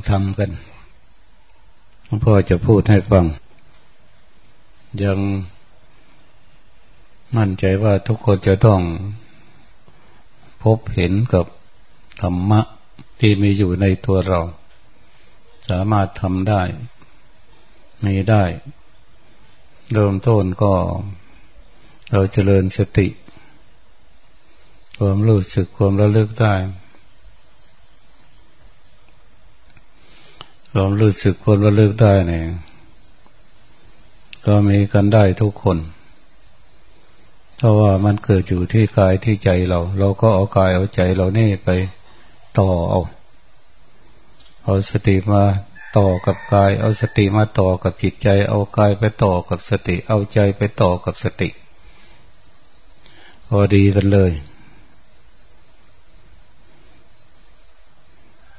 ฟังธรรมกันพ่อจะพูดให้ฟัง ยังมั่นใจว่าทุกคนจะต้องพบเห็นกับธรรมะที่มีอยู่ในตัวเรา สามารถทำได้ มีได้ เริ่มต้นก็เราเจริญสติ ความรู้สึกความระลึกได้ ความรู้สึกความระลึกได้เนี่ยก็มีกันได้ทุกคน เพราะว่ามันเกิดอยู่ที่กายที่ใจเรา เราก็เอากายเอาใจเรานี่ไปต่อเอา เอาสติมาต่อกับกาย เอาสติมาต่อกับจิตใจ เอากายไปต่อกับสติ เอาใจไปต่อกับสติ พอดีกันเลย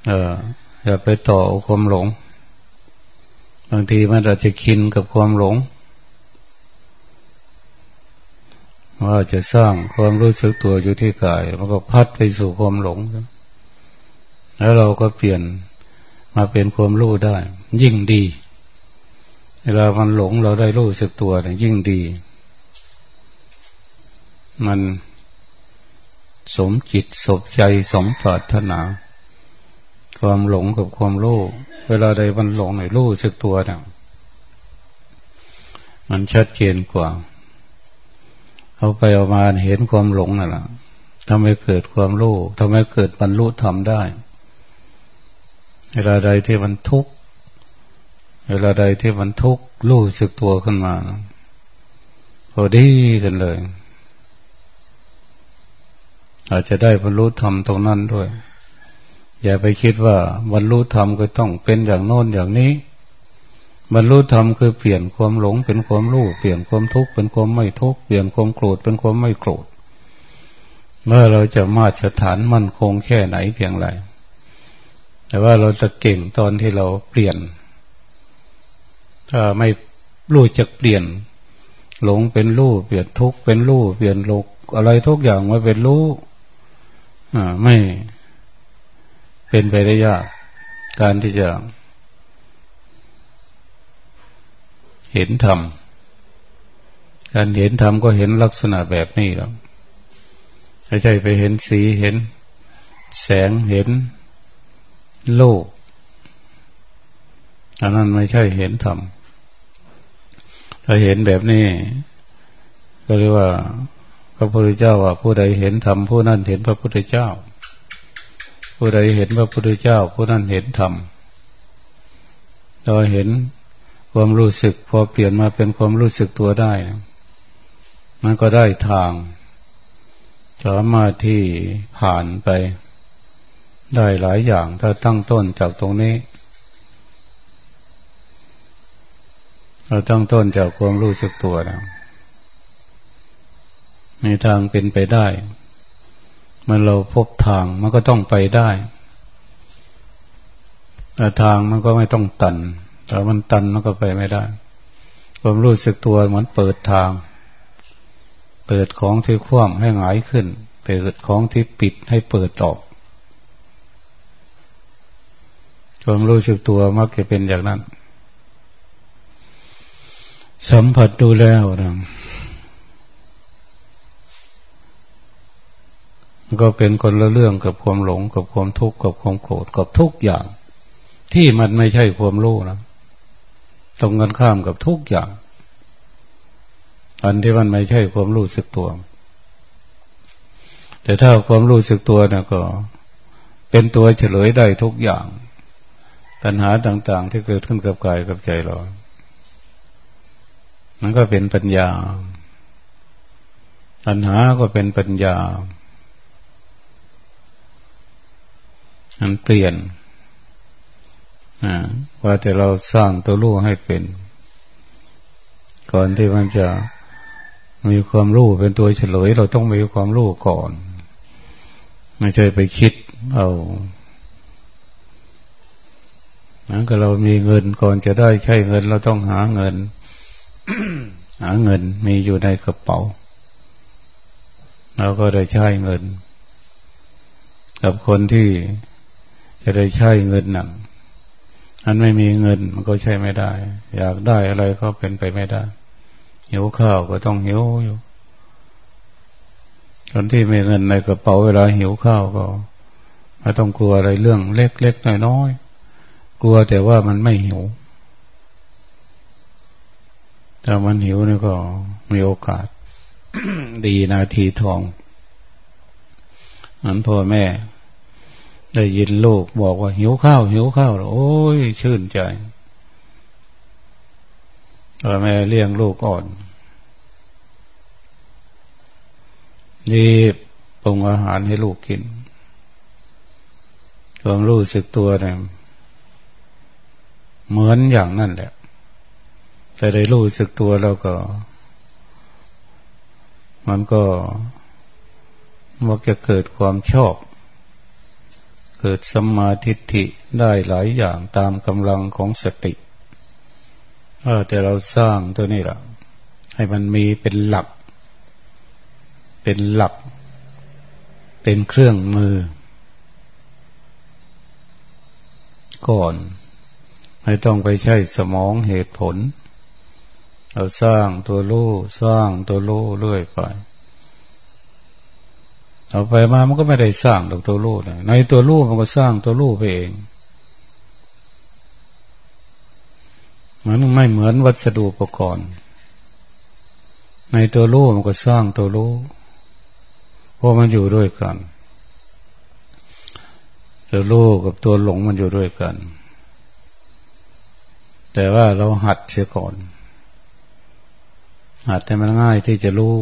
เออ อย่าไปต่อความหลง บางทีมันอาจจะคินกับความหลง ว่าจะสร้างความรู้สึกตัวอยู่ที่กายมันก็พัดไปสู่ความหลง แล้วเราก็เปลี่ยนมาเป็นความรู้ได้ ยิ่งดี เวลามันหลงเราได้รู้สึกตัวเนี่ยยิ่งดี มันสมจิตสมใจสมปรารถนา ความหลงกับความรู้เวลาใดมันหลงหน่อยรู้สึกตัวเนี่ยมันชัดเจนกว่า เอาไปเอามาเห็นความหลงนั่นละทำให้เกิดความรู้ทำให้เกิดบรรลุธรรมได้ เวลาใดที่มันทุกข์เวลาใดที่มันทุกข์รู้สึกตัวขึ้นมาพอดีกันเลย อาจจะได้บรรลุธรรมตรงนั้นด้วย อย่าไปคิดว่าบรรลุธรรมก็ต้องเป็นอย่างโน้นอย่างนี้บรรลุธรรมคือเปลี่ยนความหลงเป็นความรู้เปลี่ยนความทุกข์เป็นความไม่ทุกข์เปลี่ยนความโกรธเป็นความไม่โกรธ เมื่อเราจะมาตรฐานมั่นคงแค่ไหนเพียงไรแต่ว่าเราจะเก่งตอนที่เราเปลี่ยน ถ้าไม่รู้จักเปลี่ยน หลงเป็นรู้เปลี่ยนทุกข์เป็นรู้เปลี่ยนโลกอะไรทุกอย่างมาเป็นรู้อ่าไม่ เป็นไปได้ยาก การที่จะเห็นธรรม การเห็นธรรมก็เห็นลักษณะแบบนี้แล้วไม่ใช่ไปเห็นสีเห็น แสงเห็นโลก อันนั้นไม่ใช่เห็นธรรมถ้าเห็นแบบนี้ ก็เรียกว่า พระพุทธเจ้าว่าผู้ใดเห็นธรรมผู้นั้นเห็นพระพุทธเจ้า ผู้ใดเห็นพระพุทธเจ้าผู้นั้นเห็นธรรมเราเห็นความรู้สึกพอเปลี่ยนมาเป็นความรู้สึกตัวได้ มันก็ได้ทางสามารถที่ผ่านไป ได้หลายอย่างถ้าตั้งต้นจากตรงนี้ เราตั้งต้นจากความรู้สึกตัวนะในทางเป็นไปได้ มันเราพบทางมันก็ต้องไปได้แต่ทางมันก็ไม่ต้องตันแต่มันตันมันก็ไปไม่ได้ความรู้สึกตัวเหมือนเปิดทาง เปิดของที่คว่ำให้หงายขึ้น เปิดของที่ปิดให้เปิดออกความรู้สึกตัวมักจะเป็นอย่างนั้น สัมผัสดูแล้วนะ ก็เป็นคนละเรื่องกับความหลง กับความทุกข์กับความโกรธกับทุกอย่าง ที่มันไม่ใช่ความรู้นะตรงกันข้ามกับทุกอย่าง อันที่มันไม่ใช่ความรู้สึกตัว แต่ถ้าความรู้สึกตัวนะก็ เป็นตัวเฉลยได้ทุกอย่าง ปัญหาต่างๆ ที่เกิดขึ้นกับกายกับใจเรา มันก็เป็นปัญญาปัญหาก็เป็นปัญญา มันเปลี่ยนว่าแต่เราสร้างตัวรู้ให้เป็น ก่อนที่มันจะมีความรู้เป็นตัวเฉลย เราต้องมีความรู้ก่อน ไม่ใช่ไปคิดเอานั้นก็เรามีเงินก่อนจะได้ใช้เงิน เราต้องหาเงิน หาเงินมีอยู่ในกระเป๋าเราก็ได้ใช้เงิน กับคนที่ จะได้ใช้เงินนั่นอันไม่มีเงินมันก็ใช้ไม่ได้ อยากได้อะไรก็เป็นไปไม่ได้หิวข้าวก็ต้องหิวอยู่คนที่มีเงินในกระเป๋าเวลาหิวข้าวก็ไม่ต้องกลัวอะไรเรื่องเล็กๆน้อยๆกลัวแต่ว่ามันไม่หิวถ้ามันหิวนี่ก็มีโอกาส ดีนาทีทองมันพ่อแม่ ได้ยินลูกบอกว่าหิวข้าวหิวข้าวโอ้ยชื่นใจพ่อแม่เลี้ยงลูกอ่อนรีบปรุงอาหารให้ลูกกินความรู้สึกตัวเนี่ยเหมือนอย่างนั่นแหละ แต่ได้รู้สึกตัวแล้วก็ มันก็มักจะเกิดความชอบ เกิดสมาธิิได้หลายอย่างตามกำลังของสติเออแต่เราสร้างตัวนี้ละให้มันมีเป็นหลัก เป็นหลัก เป็นเครื่องมือ ก่อน ไม่ต้องไปใช้สมองเหตุผล เราสร้างตัวรู้สร้างตัวรู้เรื่อยไป เอาไปมามันก็ไม่ได้สร้างดอกตัวรู้นะในตัวรู้มันก็สร้างตัวรู้ไปเองมันไม่เหมือนวัสดุอุปกรณ์ ในตัวรู้มันก็สร้างตัวรู้เพราะมันอยู่ด้วยกันตัวรู้กับตัวหลงมันอยู่ด้วยกัน แต่ว่าเราหัดเสียก่อนหัดให้มันง่ายที่จะรู้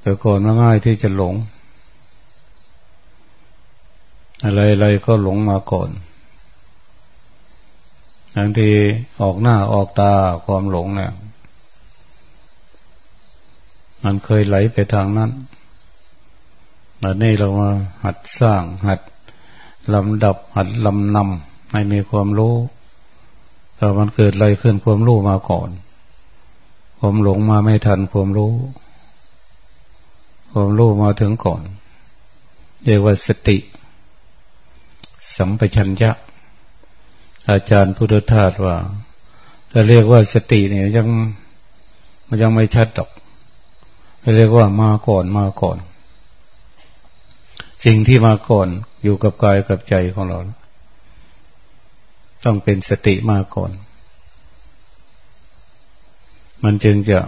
แต่ก่อนมันง่ายที่จะหลง อะไรๆก็หลงมาก่อนบางทีออกหน้าออกตาความหลงเนี่ยมันเคยไหลไปทางนั้นแต่นี่เรามาหัดสร้างหัดลำดับหัดลำนำให้มีความรู้แต่มันเกิดอะไรขึ้นความรู้มาก่อนผมหลงมาไม่ทันผมรู้ ผมรู้มาถึงก่อน เรียกว่าสติ สัมปชัญญะ อาจารย์พุทธทาสว่าจะเรียกว่าสติเนี่ยยังมันยังไม่ชัดดอกเรียกว่ามาก่อนมาก่อน สิ่งที่มาก่อนอยู่กับกายกับใจของเรา ต้องเป็นสติมาก่อน มันจึงจะ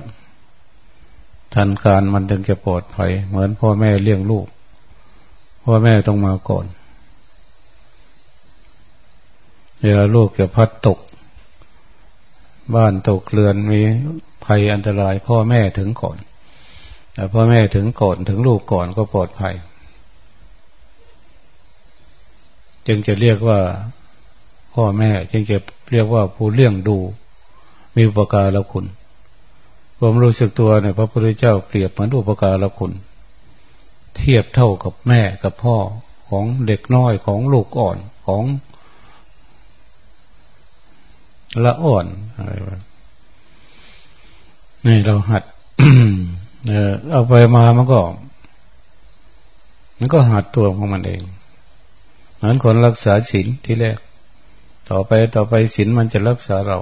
ทันการมันจึงจะปลอดภัย เหมือนพ่อแม่เลี้ยงลูก พ่อแม่ต้องมาก่อน เวลาลูกจะพัดตก บ้านตกเรือนมีภัยอันตราย พ่อแม่ถึงก่อนแต่พ่อแม่ถึงก่อนถึงลูกก่อนก็ปลอดภัย จึงจะเรียกว่าพ่อแม่ จึงจะเรียกว่าผู้เลี้ยงดู มีอุปการะคุณ ความรู้สึกตัวเนี่ยพระพุทธเจ้าเปรียบเหมือนอุปการะคุณ เทียบเท่ากับแม่กับพ่อของเด็กน้อยของลูกอ่อนของละอ่อนอะไรแบบนี่เราหัดเอาไปมามันก็ มันก็หัดตัวของมันเองเหมือนคนรักษาศีลที่แรก ต่อไปต่อไปศีลมันจะรักษาเรา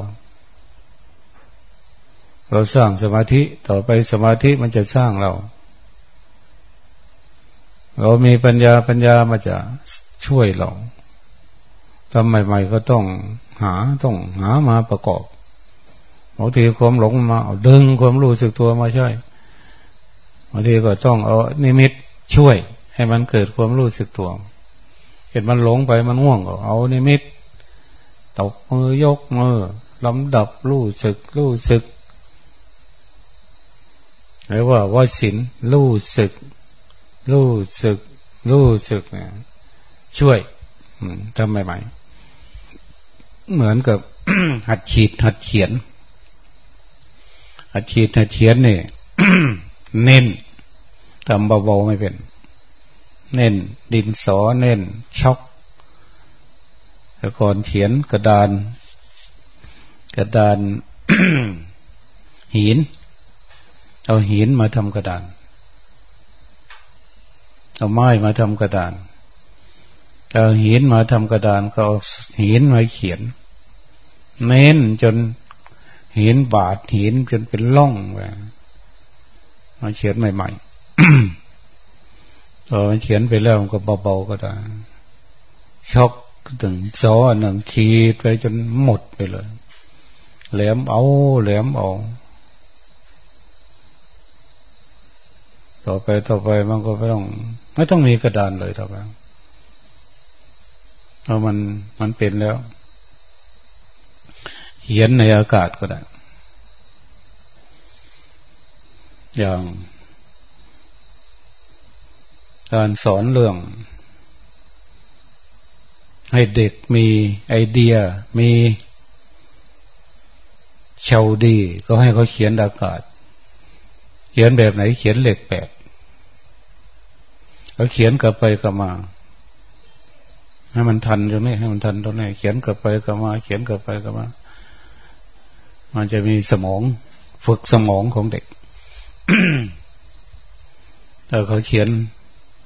เราสร้างสมาธิต่อไปสมาธิมันจะสร้างเรา เรามีปัญญาปัญญามาจะช่วยเราทำใหม่ๆก็ต้องหาต้องหามาประกอบบางทีความหลงมาเอาดึงความรู้สึกตัวมาช่วยบางทีก็ต้องเอานิมิตช่วย ให้มันเกิดความรู้สึกตัว เห็นมันหลงไปมันง่วงก็เอานิมิตตบมือยกมือลำดับรู้สึกรู้สึก หรือว่าวาสินรู้สึก รู้สึก รู้สึกเนี่ยช่วยทำใหม่ๆเหมือนกับหัดขีด หัดเขียน หัดขีดหัดเขียนเนี่ยเน้นทำเบาๆไม่เป็น เน้น ดินสอเน้นช็อกแต่ก่อนเขียนกระดาน กระดานหิน เอาหินมาทำกระดาน เอาไม้มาทำกระดาน เอาหินมาทำกระดานก็เอาหินมาเขียน เน้นจนหินบาดหินจนเป็นล่องไปมาเขียนใหม่ๆพอเขียนไปแล้วมันก็เบาๆก็ได้ช็อกถึงซอหนึ่งขีดไปจนหมดไปเลยแหลมเอาแหลมเอา ต่อไปต่อไปมันก็ไม่ต้อง ไม่ต้องมีกระดานเลยต่อไปเพราะมันมันเป็นแล้วเขียนในอากาศก็ได้ อย่างการสอนเรื่อง ให้เด็กมีไอเดีย มีเชาดี ก็ให้เขาเขียนอากาศ เขียนแบบไหนเขียนเหล็กแปด เขาเขียนกลับไปกลับมาให้มันทันตรงนี้ให้มันทันตรงนี้เขียนกลับไปกลับมา เขียนกลับไปกลับมา มันจะมีสมอง ฝึกสมองของเด็กถ้าเขาเขียน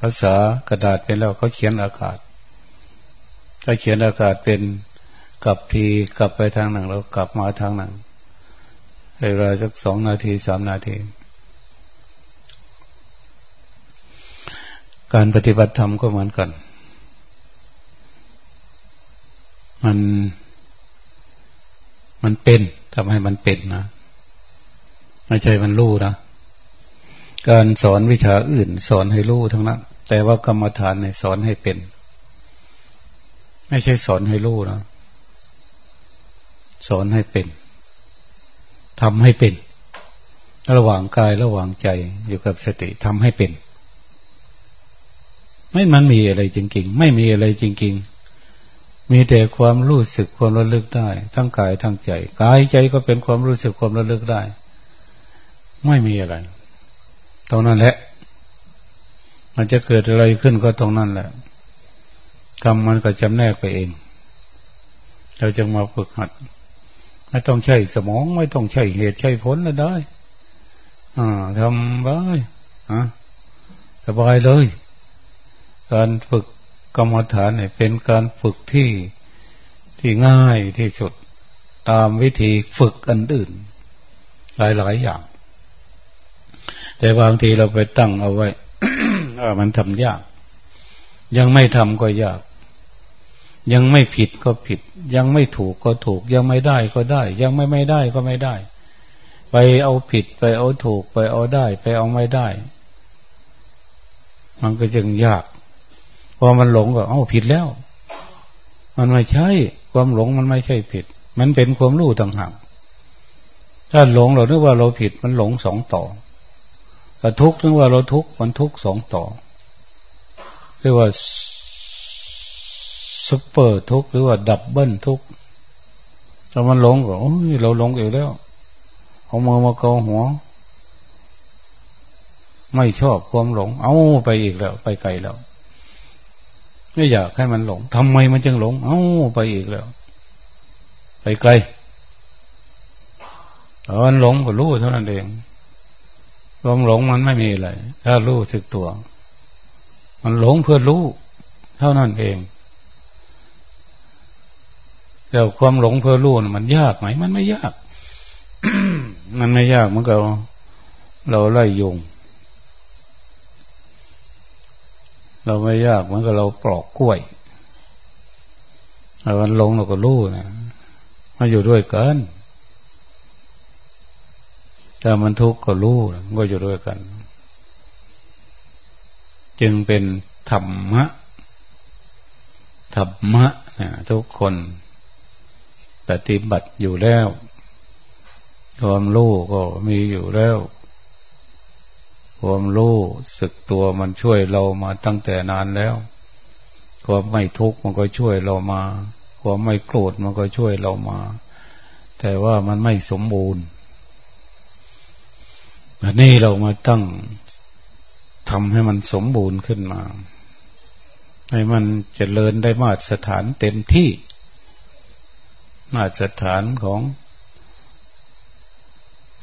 ภาษากระดาษเป็นแล้วเขาเขียนอากาศ ถ้าเขียนอากาศเป็นกลับทีกลับไปทางหนึ่งแล้วกลับมาทางหนึ่งเวลาสักสองนาทีสามนาที การปฏิบัติธรรมก็เหมือนกัน มันมันเป็นทำให้มันเป็นนะ ไม่ใช่มันรู้นะ การสอนวิชาอื่น สอนให้รู้ทั้งนั้น แต่ว่ากรรมฐานเนี่ยสอนให้เป็น ไม่ใช่สอนให้รู้นะ สอนให้เป็นทำให้เป็น ระหว่างกายระหว่างใจอยู่กับสติทำให้เป็น ไม่มันมีอะไรจริงๆ ไม่มีอะไรจริงๆ มีแต่ความรู้สึกความระลึกได้ ทั้งกายทั้งใจ กายใจก็เป็นความรู้สึกความระลึกได้ ไม่มีอะไรตรงนั้นแหละ มันจะเกิดอะไรขึ้นก็ตรงนั้นแหละกรรมมันก็จำแนกไปเอง เราจะมาฝึกหัด ไม่ต้องใช้สมองไม่ต้องใช้เหตุใช้ผลนะได้ อ่าทำไปอะสบายเลย การฝึกกรรมฐานเนี่ยเป็นการฝึกที่ที่ง่ายที่สุดตามวิธีฝึกอันอื่น หลายๆอย่าง แต่บางทีเราไปตั้งเอาไว้มันทำยาก ยังไม่ทำก็ยาก ยังไม่ผิดก็ผิด ยังไม่ถูกก็ถูก ยังไม่ได้ก็ได้ ยังไม่ไม่ได้ก็ไม่ได้ ไปเอาผิดไปเอาถูก ไปเอาได้ ไปเอาไม่ได้ มันก็จึงยาก พอมันหลงก็เอ้าผิดแล้ว มันไม่ใช่ ความหลงมันไม่ใช่ผิด มันเป็นความรู้ต่างหากถ้าหลงเรานึกว่าเราผิดมันหลงสองต่อถ้าทุกข์นึกว่าเราทุกข์มันทุกข์สองต่อเรียกว่าซุปเปอร์ทุกข์หรือว่า double ทุกข์ถ้ามันหลงก็โอ้ยเราหลงอีกแล้วเอามือมาเกาหัว ไม่ชอบความหลง เอาไปอีกแล้ว ไปไกลแล้ว ไม่อยากให้มันหลงทำไมมันจึงหลง เอ้าไปอีกแล้ว ไปไกลตอนหลงก็รู้เท่านั้นเองความหลงมันไม่มีอะไรถ้ารู้สึกตัว มันหลงเพื่อรู้ เท่านั้นเองแต่ความหลงเพื่อรู้มันยากไหมมันไม่ยาก มันไม่ยากเมือนกับเราไล่ยง เราไม่ยากเหมือนกับเราปลอกกล้วยมันลงเราก็รู้นะมาอยู่ด้วยกันถ้ามันทุกข์ก็รู้ก็อยู่ด้วยกัน จึงเป็นธรรมะธรรมะนะทุกคนปฏิบัติอยู่แล้ว ความรู้ก็มีอยู่แล้ว ความรู้สึกตัวมันช่วยเรามาตั้งแต่นานแล้ว ความไม่ทุกข์มันก็ช่วยเรามา ความไม่โกรธมันก็ช่วยเรามา แต่ว่ามันไม่สมบูรณ์อันนี้เรามาตั้งทำให้มันสมบูรณ์ขึ้นมา ให้มันจเจริญได้มาตรสถานเต็มที่ มาตรสถานของ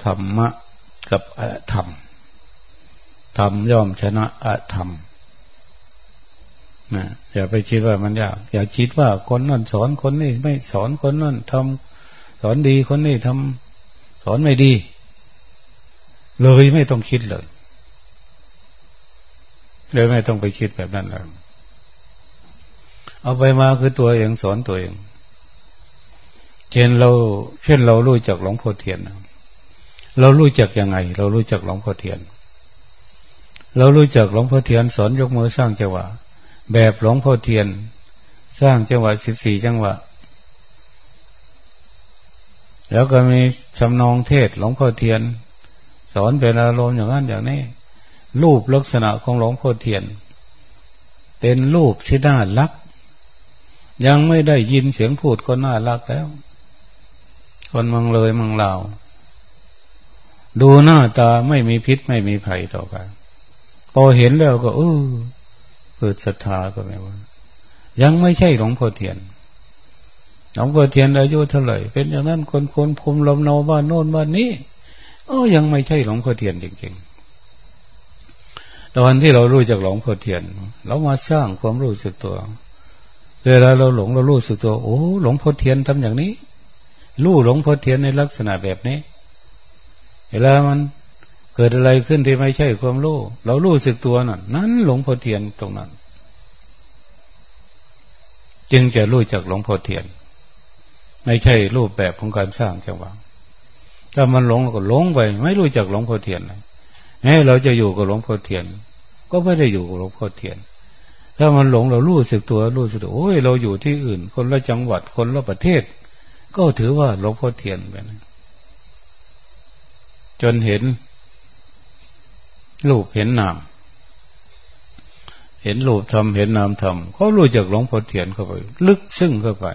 ธรรมะกับธรรม ธรรมย่อมชนะอธรรมนะอย่าไปคิดว่ามันยาก อย่าคิดว่าคนนั่นสอนคนนี้ไม่สอนคนนั่นทำสอนดีคนนี้ทำสอนไม่ดี เลยไม่ต้องคิดเลยเลยไม่ต้องไปคิดแบบนั้นแล้วเอาไปมาคือตัวเองสอนตัวเอง เช่นเรา เช่นเรารู้จักหลวงพ่อเทียน เรารู้จักยังไง เรารู้จักหลวงพ่อเทียนเเรารู้จักหลวงพ่อเทียนสอนยกมือสร้างจังหวะ แบบหลวงพ่อเทียน สร้างจังหวะสิบสี่จังหวะ แล้วก็มีชำนองเทศหลวงพ่อเทียน สอนเป็นอารมณ์อย่างนั้นอย่างนี้ รูปลักษณะของหลวงพ่อเทียน เป็นรูปที่น่ารัก ยังไม่ได้ยินเสียงพูดก็น่ารักแล้ว คนมังเลยมังลาวดูหน้าตาไม่มีพิษไม่มีภัยต่อกัน พอเห็นแล้วก็เออเกิดศรัทธาก็ไม่ว่า ยังไม่ใช่หลวงพ่อเทียนหลวงพ่อเทียนอายุเท่าไหร่เป็นอย่างนั้นคนคนภูมิลมเนาบ้านโน่นบ้านนี้เออยังไม่ใช่หลวงพ่อเทียนจริงๆตอนที่เรารู้จากหลวงพ่อเทียน เรามาสร้างความรู้สึกตัวเวลาเราหลงเรารู้สึกตัวโอ้หลวงพ่อเทียนทำอย่างนี้รู้หลวงพ่อเทียนในลักษณะแบบนี้เวลามัน กิดอะไรขึ้นที่ไม่ใช่ความรู้ เรารู้สึกตัวนั่นนั้นหลงพ่อเทียนตรงนั้น จึงจะรู้จักหลงพ่อเทียน ไม่ใช่รูปแบบของการสร้างจังหวะถ้ามันหลงก็หลงไป ไม่รู้จักหลงพ่อเทียนเลยแม้เราจะอยู่กับหลวงพ่อเทียน ก็ไม่ได้อยู่กับหลวงพ่อเทียน ถ้ามันหลงเรารู้สึกตัวรู้สึกตัวโอ้ยเราอยู่ที่อื่น คนละจังหวัดคนละประเทศ ก็ถือว่าหลวงพ่อเทียนไปนะจนเห็น รูปเห็นนาม เห็นรูปทำเห็นนามทำเขารู้จักหลวงพ่อเทียนเข้าไป ลึกซึ้งเข้าไป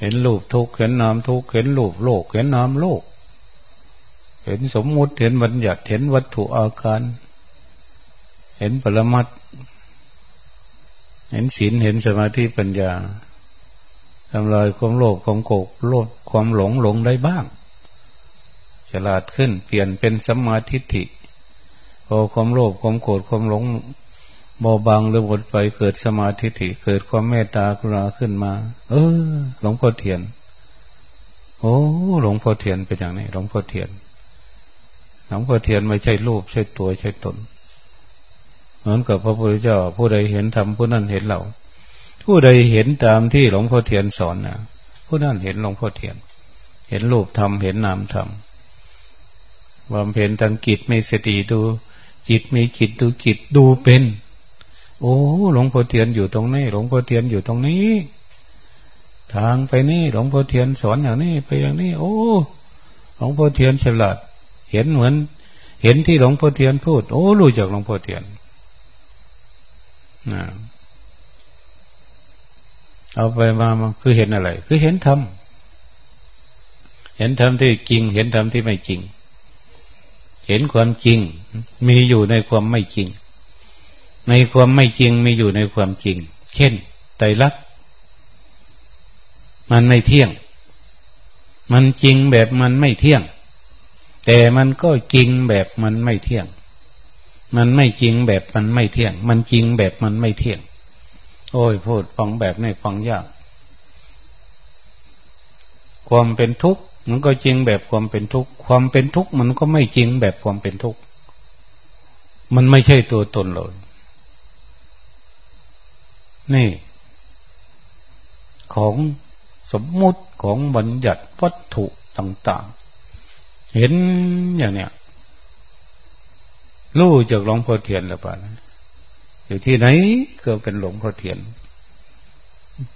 เห็นรูปทุกเห็นนามทุกเห็นรูปโลก เห็นนามโลก เห็นสมมุติเห็นบัญญัติเห็นวัตถุอาการ เห็นปรมัตเห็นศีลเห็นสมาธิปัญญาทำลายความโลภความโกรธโลภความหลงหลงได้บ้าง ฉลาดขึ้น เปลี่ยนเป็นสัมมาทิฏฐิพอความโลภความโกรธความหลงเบาบางหรือหมดไปเกิดสมาธิฏฐิเกิดความเมตตากรุณาขึ้นมา เออ หลวงพ่อเทียน โอ้หลวงพ่อเทียนเป็นอย่างนี้หลวงพ่อเทียนหลวงพ่อเทียนไม่ใช่รูปใช่ตัวใช่ตนเหมือนกับพระพุทธเจ้า ผู้ใดเห็นธรรมผู้นั้นเห็นเรา ผู้ใดเห็นตามที่หลวงพ่อเทียนสอนนะผู้นั้นเห็นหลวงพ่อเทียน เห็นรูปธรรมเห็นนามธรรม บำเพ็ญทางกิจไม่สติดูจิตมีจิตดูจิตดูเป็น โอ้หลวงพ่อเทียนอยู่ตรงนี้ หลวงพ่อเทียนอยู่ตรงนี้ ทางไปนี่หลวงพ่อเทียนสอนอย่างนี้ไปอย่างนี้ โอ้หลวงพ่อเทียนฉลาดเห็นเหมือน เห็นที่หลวงพ่อเทียนพูด โอ้รู้จักหลวงพ่อเทียนนะเอาไปมามาคือเห็นอะไร คือเห็นธรรมเห็นธรรมที่จริง เห็นธรรมที่ไม่จริง เห็นความจริง มีอยู่ในความไม่จริง ในความไม่จริงมีอยู่ในความจริง เช่นไตรลักษณ์มันไม่เที่ยง มันจริงแบบมันไม่เที่ยง แต่มันก็จริงแบบมันไม่เที่ยง มันไม่จริงแบบมันไม่เที่ยง มันจริงแบบมันไม่เที่ยง โอ้ยพูดฟังแบบนี้ฟังยาก ความเป็นทุกข์ มันก็จริงแบบความเป็นทุกข์ความเป็นทุกข์มันก็ไม่จริงแบบความเป็นทุกข์มันไม่ใช่ตัวตนเลยนี่ ของสมมุติของบัญญัติวัตถุต่าง ๆ เห็นอย่างเนี้ยรู้จากหลวงพ่อเทียนหรือเปล่าอยู่ที่ไหนก็เป็นหลวงพ่อเทียน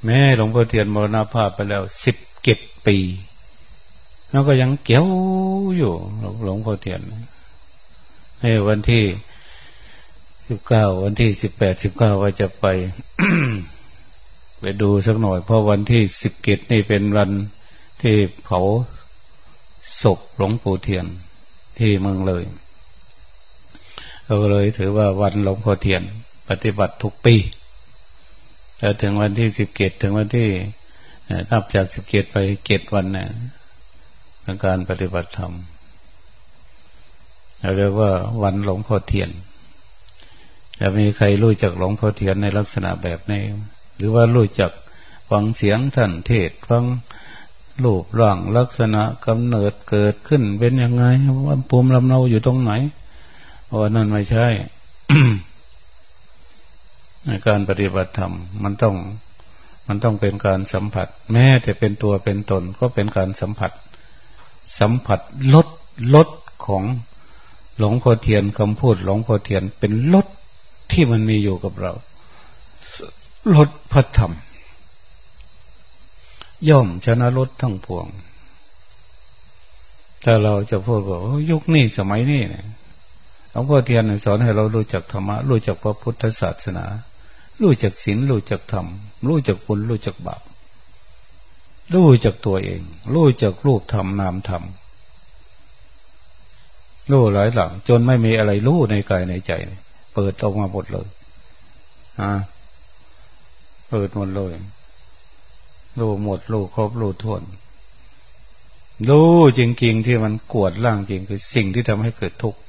แม่หลวงพ่อเทียนมรณภาพไปแล้วสิบเจ็ดปี แล้วก็ยังเกี้ยวอยู่หลวงพ่อเทียนให้วันที่สิบเก้าวันที่สิบแปดสิบเก้าว่าจะไป ไปดูสักหน่อย เพราะวันที่สิบเกตนี่เป็นวันที่เผาศพหลวงปู่เทียน ที่เมืองเลยเราเลยถือว่าวันหลวงพ่อเทียน ปฏิบัติทุกปีแล้วถึงวันที่สิบเกตถึงวันที่นับจากสิบเกตไปเกตวัน เนี่ยการปฏิบัติธรรมเราเรียกว่าวันหลวงพ่อเทียนจะมีใครรู้จักหลวงพ่อเทียนในลักษณะแบบนี้ หรือว่ารู้จักฟังเสียงท่านเทศฟังรูปร่างลักษณะกำเนิดเกิดขึ้นเป็นยังไงว่าภูมิลำเนาอยู่ตรงไหนว่านั่นไม่ใช่ในการปฏิบัติธรรมมันต้อง มันต้องเป็นการสัมผัส แม้แต่เป็นตัวเป็นตนก็เป็นการสัมผัส สัมผัสลดลดของหลวงพ่อเทียนคำพูดหลวงพ่อเทียนเป็นลดที่มันมีอยู่กับเราลดพระธรรม ย่อมชนะลดทั้งพวงถ้าเราจะพูดว่ายุคนี้สมัยนี้เนี่ยหลวงพ่อเทียนสอนให้เรารู้จักธรรมะรู้จักพระพุทธศาสนา รู้จักศีลรู้จักธรรม รู้จักบุญรู้จักบาป รู้จักตัวเอง รู้จักรูปธรรมนามธรรมรู้หลายหลังจนไม่มีอะไรรู้ในกายในใจ เปิดออกมาหมดเลยอ่าเปิดหมดเลยรู้หมดรู้ครบรู้ทวนรู้จริงๆที่มันกวดร่างจริงคือสิ่งที่ทำให้เกิดทุกข์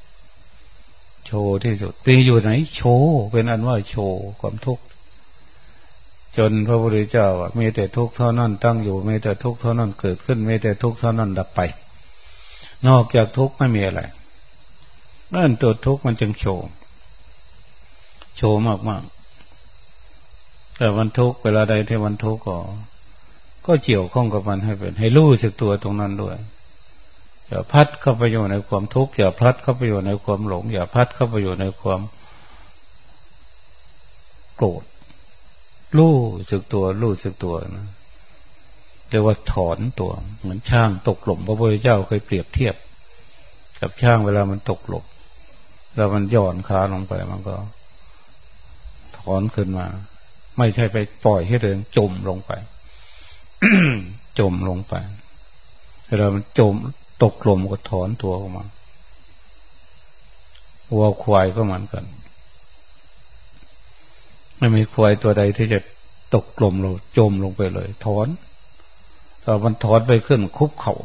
โชว์ที่สุดเป็นอยู่ไหน โชว์เป็นอันว่าโชว์ความทุกข์ จนพระพุทธเจ้ามีแต่ทุกข์เท่านั้นตั้งอยู่มีแต่ทุกข์เท่านั้นเกิดขึ้นมีแต่ทุกข์เท่านั้นดับไป นอกจากทุกข์ไม่มีอะไรนั่นตัวทุกข์มันจึงโชว์โชว์มากๆแต่วันทุกข์เวลาใดที่วันทุกข์ก็ ก็เกี่ยวข้องกับมันให้เป็น ให้รู้สึกตัวตรงนั้นด้วยอย่าพัดเข้าไปอยู่ในความทุกข์อย่าพัดเข้าไปอยู่ในความหลง อย่าพัดเข้าไปอยู่ในความโกรธ รู้สึกตัว รู้สึกตัวนะเรียกว่าถอนตัว เหมือนช่างตกหล่มพระพุทธเจ้าเคยเปรียบเทียบ กับช่างเวลามันตกหล่มแล้วมันย่อนขาลงไปมันก็ ถอนขึ้นมา ไม่ใช่ไปปล่อยให้เดินจมลงไปจมลงไปเวลามันจมตกลมก็ถอนตัวออกมาวัวควายก็เหมือนกัน ไม่มีควายตัวใดที่จะตกกลมลงจมลงไปเลยถอนแต่มันถอนไปขึ้นคุบเขา่า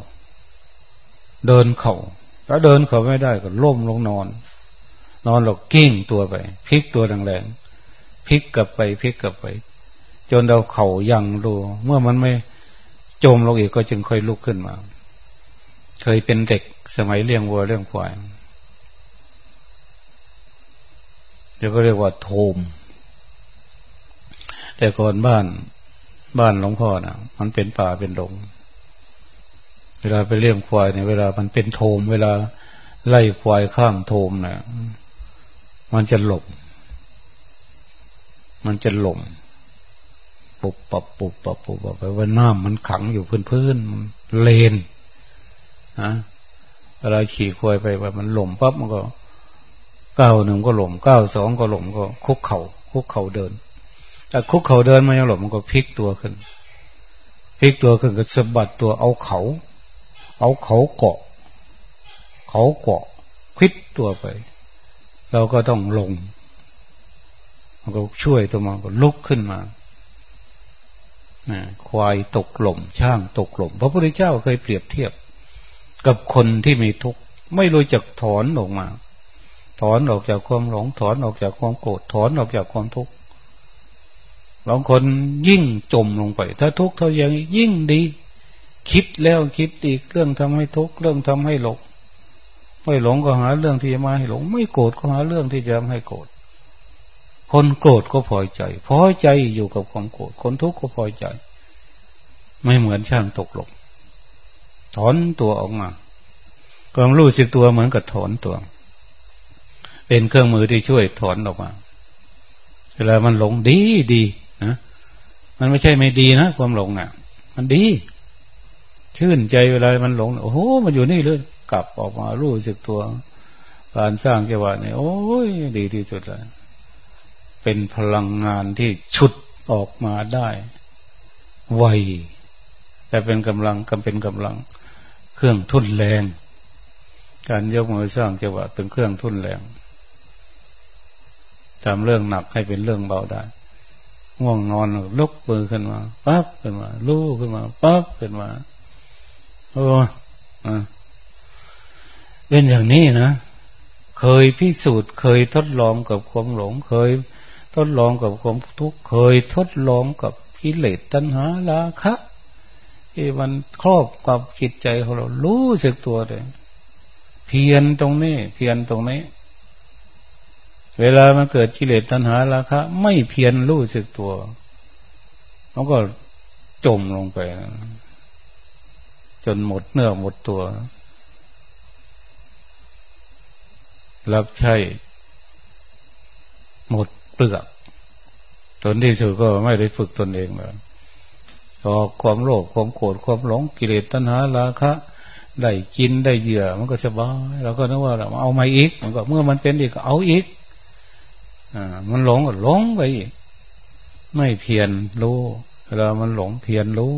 เดินเขา่าแล้วเดินเขาไม่ได้ก็ล้มลงนอน นอนหลอกกิ้งตัวไปพลิกตัวแรงๆพลิกกลับไปพลิกกลับไป จนเราเข่ายังรูเมื่อมันไม่จมลงอีกก็จึงค่อยลุกขึ้นมา เคยเป็นเด็กสมัยเลี้ยงวัวเลี้ยงควายเดี๋ยวก็เรียกว่าโทม แต่ก่อนบ้านบ้านหลวงพ่อนะ่ะ มันเป็นป่าเป็นหลง เวลาไปเลี้ยงควายเนี่ยเวลามันเป็นโทม เวลาไล่ควายข้างโทมนะ่ยมันจะหลบ มันจะหลงปุบปับปุบปับปุบปับไปว่าน้ำมันขังอยู่พื้นพื้นเลนนะเวลาขี่ควายไปว่ามันหล่มปั๊บมันก็ก้าวหนึ่งก็หล่มก้าวสองก็หล่มก็คุกเขา่าคุกเข่าเดิน แต่คุกเข่าเดินมายังหล่มมันก็พลิกตัวขึ้นพลิกตัวขึ้นก็สะบัดตัวเอาเขา เอาเขาเกาะ เขาเกาะคิดตัวไป เราก็ต้องลง มันก็ช่วยตัวมันก็ลุกขึ้นมาควายตกหล่มช่างตกหล่มพระพุทธเจ้าเคยเปรียบเทียบ กับคนที่มีทุกข์ไม่รู้จักถอนออกมา ถอนออกจากความหลงถอนออกจากความโกรธถอนออกจากความทุกข์ บางคนยิ่งจมลงไป ถ้าทุกข์เท่าอย่างยิ่งดี คิดแล้วคิดอีกเรื่องทำให้ทุกข์เรื่องทำให้หลงไม่หลงก็หาเรื่องที่จะมาให้หลง ไม่โกรธก็หาเรื่องที่จะให้โกรธคนโกรธก็พอใจพอใจอยู่กับความโกรธคนทุกข์ก็พอใจ ไม่เหมือนช่างตกหลงถอนตัวออกมาความรู้สึกตัวเหมือนกับถอนตัว เป็นเครื่องมือที่ช่วยถอนออกมา เวลามันหลงดีดี นะมันไม่ใช่ไม่ดีนะความหลงอะ มันดี ชื่นใจเวลามันหลง โอ้โหมันอยู่นี่เลย กลับออกมารู้สึกตัว การสร้างจังหวะเนี่โอ้ยดีที่สุดเลยเป็นพลังงานที่ชุดออกมาได้ไวแต่เป็นกำลังกำเป็นกำลัง เครื่องทุ่นแรง การยกมือสร้างจังหวะเป็นเครื่องทุ่นแรงทำเรื่องหนักให้เป็นเรื่องเบาได้ ง่วงนอนลุกมือขึ้นมาปั๊บขึ้นมาลู่ขึ้นมาปั๊บขึ้นมาโอ้เป็นอย่างนี้นะเคยพิสูจน์ เคยทดลองกับความหลง เคยทดลองกับความทุกข์เคยทดลองกับกิเลสตัณหาราคะที่มันครอบกับจิตใจของเรารู้สึกตัวเลยเพียรตรงนี้ เพียรตรงนี้ เวลามันเกิดกิเลสตัณหาราคะไม่เพียรรู้สึกตัวมันก็จมลงไป จนหมดเนื้อหมดตัว รับใช้หมดเปลือกจนที่สุดก็ไม่ได้ฝึกตนเองเลยพอความโลภความโกรธความหลงกิเลสตัณหาราคะได้กินได้เหยื่อ มันก็สบายเราก็นึกว่าเราเอามาอีกมันก็เมื่อมันเป็นอีกก็เอาอีก มันหลงก็หลงไปอีกไม่เพียรรู้ เวลามันหลงเพียรรู้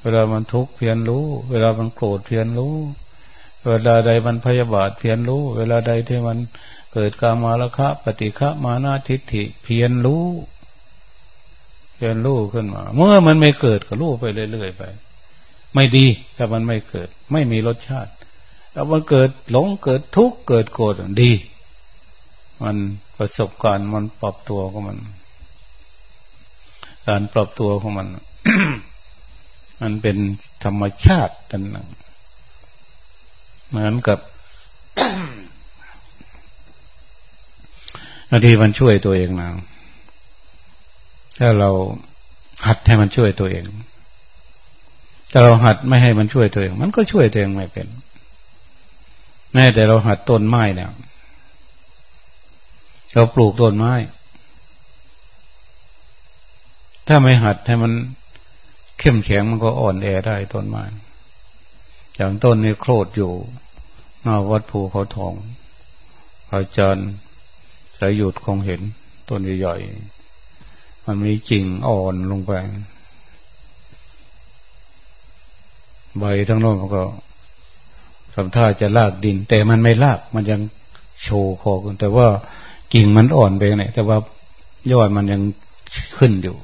เวลามันทุกข์เพียรรู้ เวลามันโกรธเพียรรู้ เวลาใดมันพยาบาทเพียรรู้ เวลาใดที่มันเกิดกามาละคะปฏิฆะมานาทิฏฐิเพียรรู้ เพียรรู้ขึ้นมา เมื่อมันไม่เกิดก็รู้ไปเรื่อยๆไป ไม่ดีถ้ามันไม่เกิด ไม่มีรสชาติถ้ามันเกิดหลงเกิดทุกข์เกิดโกรธดี มัน ประสบการณ์มันปรับตัวของมัน การปรับตัวของมัน มันเป็นธรรมชาติตันหนึ่งเหมือนกับบางทีมันช่วยตัวเองนะถ้าเราหัดให้มันช่วยตัวเองถ้าเราหัดไม่ให้มันช่วยตัวเอง มันก็ช่วยตัวเองไม่เป็น แม้แต่เราหัดต้นไม้เนี่ย เราปลูกต้นไม้ ถ้าไม่หัดให้มันเข้มแข็งมันก็อ่อนแอได้ต้นไม้ อย่างต้นนี้โครดอยู่หน้าวัดภูเขาทอง อาจารย์สายหยุดคงเห็นต้นใหญ่ๆ มันมีกิ่งอ่อนลงไป ใบทั้งโน้นมันก็ทำท่าจะลากดิน แต่มันไม่ลาก มันยังโชว์คอกันแต่ว่า กิ่งมันอ่อนไปไหนแต่ว่ายอดมันยังขึ้นอยู่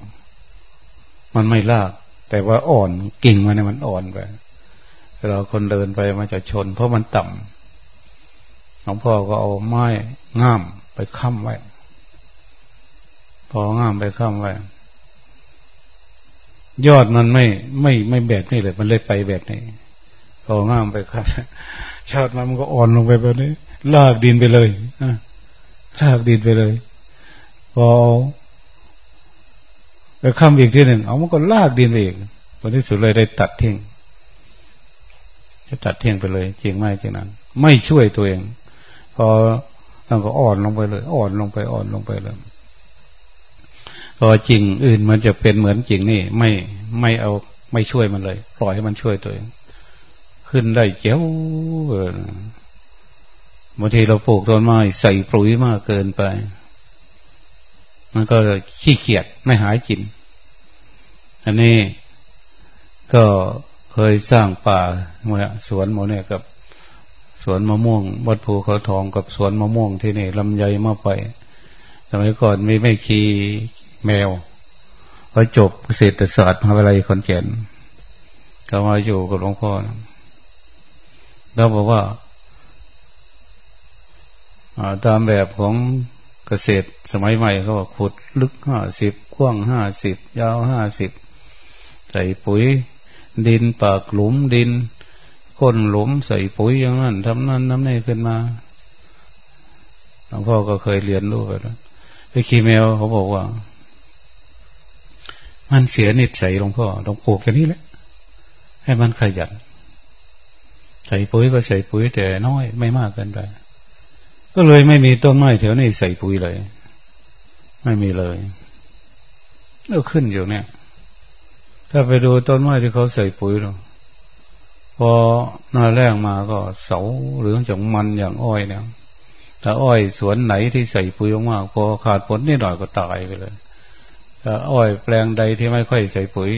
มันไม่ลาก แต่ว่าอ่อนกิ่งมันเนี่ยมันอ่อนไปเราคนเดินไปมันจะชน เพราะมันต่ำหลวงพ่อก็เอาไม้ง่ามไปค้ำไว้ พอง่ามไปค้ำไว้ ยอดมันไม่ไม่ไม่แบบนี้เลย มันเลยไปแบบนี้ พอง่ามไปครับชาติมันก็อ่อนลงไปแบบนี้ ลากดินไปเลย ลากดินไปเลยพอแล้วคำอีกที่หนึ่งเอามันก็ลากดินไปอีกผลที่สุดเลยได้ตัดทิ้งจะตัดทิ้งไปเลยจริงไหมจริงนั้น ไม่ช่วยตัวเอง พอเราก็อ่อนลงไปเลย อ่อนลงไปอ่อนลงไปเลยพอจริงอื่นมันจะเป็นเหมือนจริงนี่ ไม่ไม่เอาไม่ช่วยมันเลย ปล่อยให้มันช่วยตัวเอง ขึ้นได้เจ้า บางทีเราปลูกต้นไม้ใส่ปุ๋ยมากเกินไป มันก็ขี้เกียจไม่หายกิน อันนี้ก็เคยสร้างป่าเมื่อสวนโมเนี่ยกับสวนมะม่วงวัดภูเขาทองกับสวนมะม่วงที่นี่ลำไยมาไปสมัยก่อนมีไม่คีแมวพอจบเกษตรศาสตร์มหาวิทยาลัยขอนแก่นก็มาอยู่กับหลวงพ่อเราบอกว่า ตามแบบของเกษตรสมัยใหม่เขาบอกขุดลึกห้าสิบกว้างห้าสิบยาวห้าสิบใส่ปุ๋ย ดินปากหลุมดินก้นหลุมใส่ปุ๋ยอย่างนั้นทำนั้นน้ำนี่ขึ้นมาหลวงพ่อก็เคยเรียนรู้ไปแล้วไปขี่แมวเขาบอกว่า มันเสียนิสัยหลวงพ่อต้องปลูกแค่นี้แหละให้มันขยันใส่ปุ๋ยก็ใส่ปุ๋ยแต่น้อยไม่มากเกินไป ก็เลยไม่มีต้นไม้แถวนี้ใส่ปุ๋ยเลย ไม่มีเลยแล้วขึ้นอยู่เนี่ย ถ้าไปดูต้นไม้ที่เขาใส่ปุ๋ยหรอพอหน้าแรงมาก็เสาหรือจากมันอย่างอ้อยเนี่ยถ้าอ้อยสวนไหนที่ใส่ปุ๋ยมากพอขาดผลนิดหน่อยก็ตายไปเลยถ้าอ้อยแปลงใดที่ไม่ค่อยใส่ปุ๋ย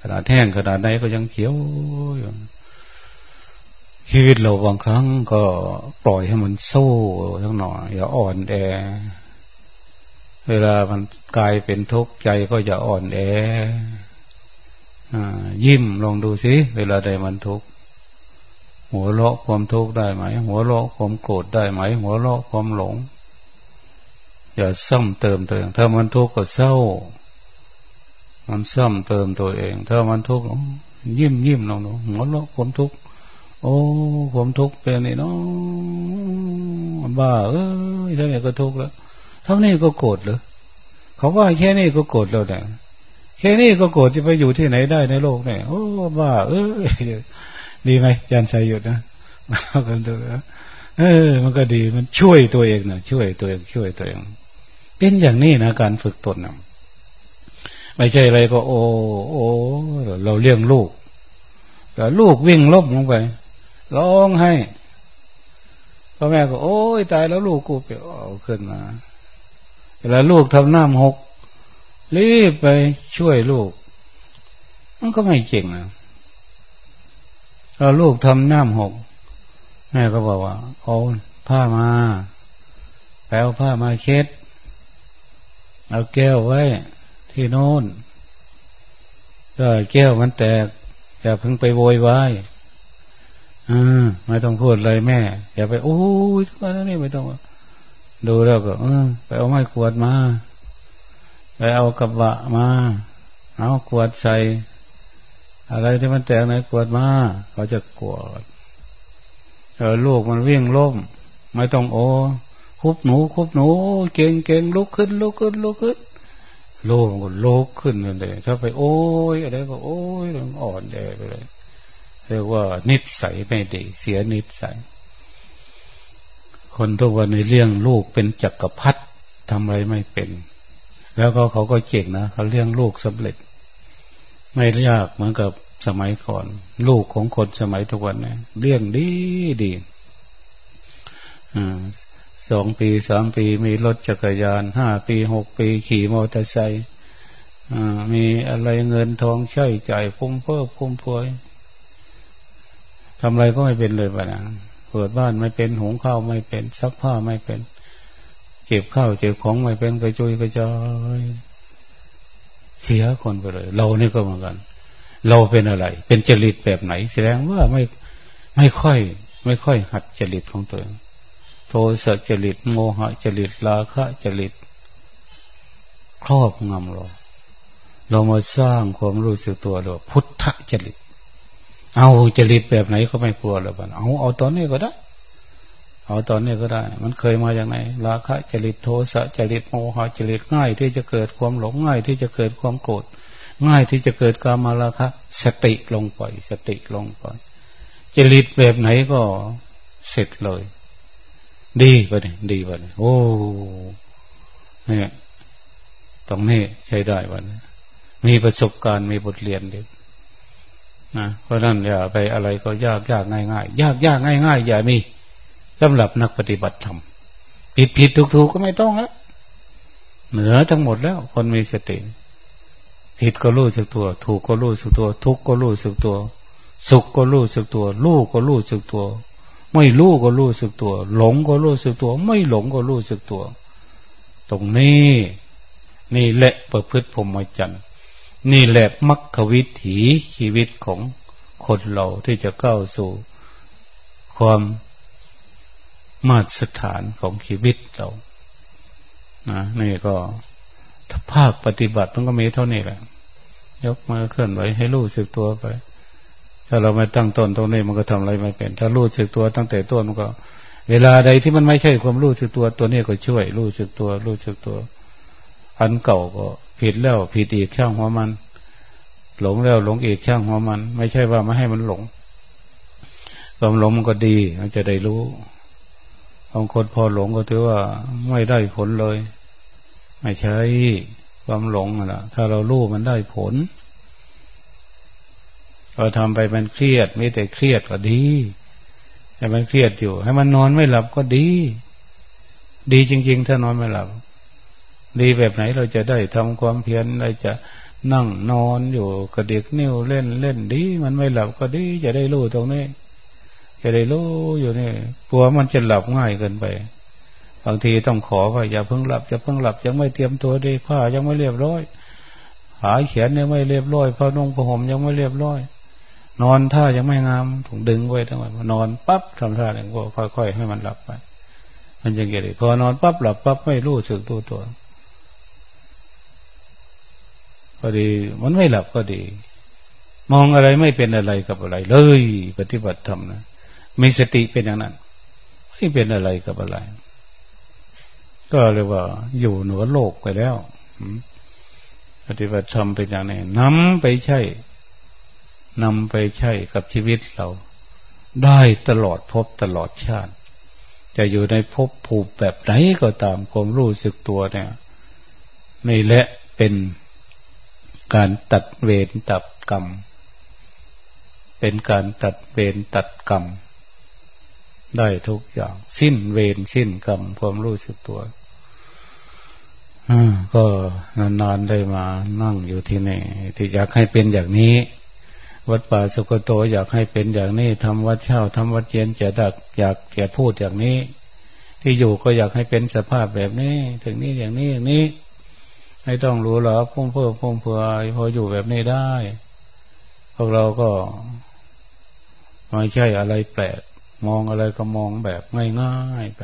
ขนาดแห้งขนาดไหนก็ยังเขียวอยู่ ชีวิตเราบางครั้งก็ปล่อยให้มันสู้ทั้งหน่อยอย่าอ่อนแอ เวลามันกลายเป็นทุกข์ใจก็อย่าอ่อนแอยิ้มลองดูสิเวลาใดมันทุกข์หัวเราะความทุกข์ได้ไหม หัวเราะความโกรธได้ไหม หัวเราะความหลง อย่าซ้ำเติมตัวเองถ้ามันทุกข์ก็เศร้า มันซ้ำเติมตัวเอง ถ้ามันทุกข์ยิ้มยิ้มลองดูหัวเราะความทุกข์ โอ้ความทุกข์เป็นนี่เนาะบ้า เอ้ยเท่านี้ก็ทุกข์แล้วเท่านี้ก็โกรธเลยเขาว่าแค่นี้ก็โกรธแล้วเนี่ยแค่นี้ก็โกรธจะไปอยู่ที่ไหนได้ในโลกเนี่ยโอ้บ้า เอ้ยดีไหมยันใส่หยุดนะมากันดูเออ มันก็ดีมันช่วยตัวเองนะช่วยตัวเองช่วยตัวเอง เป็นอย่างนี้นะการฝึกตนนะไม่ใช่อะไรก็ โอ้โอ้เราเลี้ยงลูกแต่ลูกวิ่งลบลงไป ร้องให้พ่อแม่ก็ โอ้ยตายแล้วลูกกูไปเอาขึ้นมาเวลาลูกทำน้ำหกรีบไปช่วยลูก มันก็ไม่เก่งนะเราลูกทำน้ำหกแม่ก็บอกว่าเอาผ้ามาแปลผ้ามาเช็ดเอาแก้วไว้ที่โน้นก็แก้วมันแตกอย่าเพิ่งไปโวยวาย อ่าไม่ต้องพูดเลยแม่อย่าไปโอ้ยทุกคนนี่ไม่ต้องดูแล้วก็เออไปเอาไม้ขวดมาไปเอากระบะมา เอาขวดใส่ อะไรที่มันแตกไหนกวดมาเขาจะกวดเออลูกมันวิ่งล้มไม่ต้องโอ้คุบหนูคุบหนูเก่งเก่งลุกขึ้นลุกขึ้นลุกขึ้นโลูกก็ลุกขึ้นเลยถ้าไปโอ้ยอะไรก็โอ้ยอ่อนแอไปเลย เรียกว่านิสัยไม่ดี เสียนิสัย คนทุกวันในเลี้ยงลูกเป็นจักรพรรดิทำอะไรไม่เป็น แล้วก็เขาก็เก่งนะเขาเลี้ยงลูกสำเร็จ ไม่ยากเหมือนกับสมัยก่อน ลูกของคนสมัยทุกวันนี้เลี้ยงดีดีอสองปีสามปีมีรถจักรยานห้าปีหกปีขี่มอเตอร์ไซค์มีอะไรเงินทองใช้จ่ายพุ่มเพิ่มพุ่มพวย ทำอะไรก็ไม่เป็นเลยปะนะเปิดบ้านไม่เป็นหุงข้าวไม่เป็นซักผ้าไม่เป็นเก็บข้าวเก็บของไม่เป็นกระจุยกระจายเสียคนไปเลย เรานี่ก็เหมือนกัน เราเป็นอะไร เป็นจริตแบบไหน แสดงว่าไม่ไม่ค่อย ไม่ค่อยหัดจริตของตัวเองโทสะจริตโมหะจริตราคะจริตครอบงำเรา เรามาสร้างความรู้สึกตัวเราพุทธจริต เอาจริตแบบไหนก็ไม่กลัวเลยบ้านเอาเอาตอนนี้ก็ได้ เอาตอนนี้ก็ได้ มันเคยมาอย่างไรราคะจริตโทสะจริตโมหะจริตง่าย ที่จะเกิดความหลงง่าย ที่จะเกิดความโกรธง่ายที่จะเกิดกามาราคะ สติลงไปสติลงไปจริตแบบไหนก็เสร็จเลย ดีไปเลยดีไปเลยโอ้เนี่ยตรงนี้ใช้ได้วันมีประสบการณ์มีบทเรียนเด็ก นะเพราะนั้นอย่าไปอะไรก็ยากยากง่ายง่ายยากยากง่ายง่ายอย่ามีสำหรับนักปฏิบัติธรรมผิดผิดถูกถูกก็ไม่ต้องแล้วเหนือทั้งหมดแล้ว คนมีสติ ผิดก็รู้สึกตัว ถูกก็รู้สึกตัว ทุกข์ก็รู้สึกตัว สุขก็รู้สึกตัว รู้ก็รู้สึกตัว ไม่รู้ก็รู้สึกตัว หลงก็รู้สึกตัว ไม่หลงก็รู้สึกตัว ตรงนี้ นี่แหละประพฤติพรหมจรรย์ นี่แหละมรรควิถีชีวิตของคนเราที่จะก้าวสู่ความมาตรฐานของชีวิตเรานะนี่ก็ภาคปฏิบัติมันก็มีเท่านี้แหละ ยกมือเคลื่อนไหวให้รู้สึกตัวไป ถ้าเราไม่ตั้งต้นตรงนี้มันก็ทำอะไรไม่เป็น ถ้ารู้สึกตัวตั้งแต่ต้นมันก็ เวลาใดที่มันไม่ใช่ความรู้สึกตัวตัวนี้ก็ช่วยรู้สึกตัวรู้สึกตัว อันเก่าก็ ผิดแล้วผิดอีกช่างหัวมัน หลงแล้วหลงอีกช่างหัวมัน ไม่ใช่ว่าไม่ให้มันหลงความหลงมันก็ดี มันจะได้รู้บางคนพอหลงก็ถือว่าไม่ได้ผลเลย ไม่ใช่ความหลงนะถ้าเรารู้มันได้ผลเราทำไปมันเครียดไม่แต่เครียดก็ดีให้มันเครียดอยู่ ให้มันนอนไม่หลับก็ดี ดีจริง ๆ ถ้านอนไม่หลับ ดีแบบไหนเราจะได้ทำความเพียรเราจะนั่งนอนอยู่กระเด็กนิ้วเล่นเล่นดี มันไม่หลับก็ดีจะได้รู้ตรงนี้ จะได้รู้อยู่นี่กลัวมันจะหลับง่ายเกินไป บางทีต้องขอว่าอย่าเพิ่งหลับอย่าเพิ่งหลับยังไม่เตรียมตัวดีผ้ายังไม่เรียบร้อยหาเขียนยังไม่เรียบร้อยผ้านุ่งผ้าห่มยังไม่เรียบร้อย นอนท่ายังไม่งามถูกดึงไว้ทั้งวันนอนปั๊บทำท่าหนึ่งก็ค่อยๆให้มันหลับไป มันจะเกิดพอนอนปั๊บหลับปั๊บไม่รู้สึกตัวตัว อดี มันไม่หลับก็ดี มองอะไรไม่เป็นอะไรกับอะไร เลย ปฏิบัติธรรมนะมีสติเป็นอย่างนั้นไม่เป็นอะไรกับอะไร ก็เรียกว่า อยู่เหนือโลกไปแล้วปฏิบัติธรรมเป็นอย่างนี้นำไปใช้นำไปใช้กับชีวิตเรา ได้ตลอดพบตลอดชาติ จะอยู่ในภพภูมิแบบไหนก็ตามความรู้สึกตัวเนี่ยนี่แหละเป็น การตัดเวรตัดกรรม เป็นการตัดเวรตัดกรรม ได้ทุกอย่าง สิ้นเวรสิ้นกรรมความรู้สึกตัวก็นานๆได้มานั่งอยู่ที่นี่ที่อยากให้เป็นอย่างนี้ วัดป่าสุกโตอยากให้เป็นอย่างนี้ทำวัดเช่าทำวัดเย็นจะดักอยากจะพูดอย่างนี้ ที่อยู่ก็อยากให้เป็นสภาพแบบนี้ ถึงนี้อย่างนี้อย่างนี้ ไม่ต้องรู้หรอกพุ่มเพื่อพุ่มเพื่อพออยู่แบบนี้ได้ พวกเราก็ไม่ใช่อะไรแปลกมองอะไรก็มองแบบง่ายๆไป